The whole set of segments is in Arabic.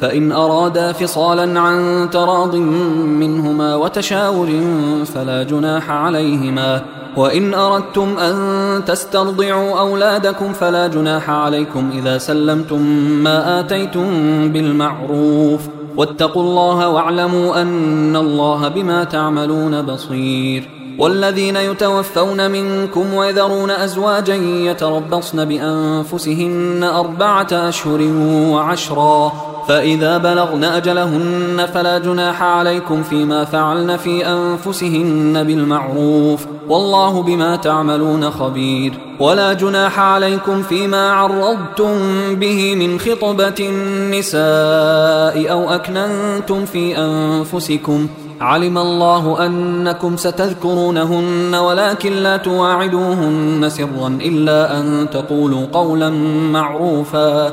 فإن أرادا فصالا عن تراض منهما وتشاور فلا جناح عليهما. وإن أردتم أن تسترضعوا أولادكم فلا جناح عليكم إذا سلمتم ما آتيتم بالمعروف. واتقوا الله واعلموا أن الله بما تعملون بصير. والذين يتوفون منكم ويذرون أزواجا يتربصن بأنفسهن أربعة أشهر وعشرا. فإذا بلغن أجلهن فلا جناح عليكم فيما فعلن في أنفسهن بالمعروف والله بما تعملون خبير ولا جناح عليكم فيما عرضتم به من خطبة النساء أو أكننتم في أنفسكم علم الله أنكم ستذكرونهن ولكن لا تواعدوهن سرا إلا أن تقولوا قولا معروفا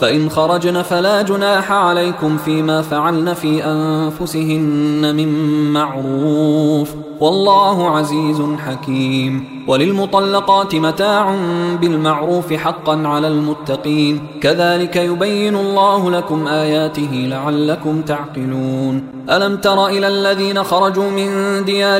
فإن خرجن فلا جناح عليكم فيما فعلن في أنفسهن من معروف والله عزيز حكيم وللمطلقات متاع بالمعروف حقا على المتقين كذلك يبين الله لكم آياته لعلكم تعقلون ألم تر إلى الذين خرجوا من ديارهم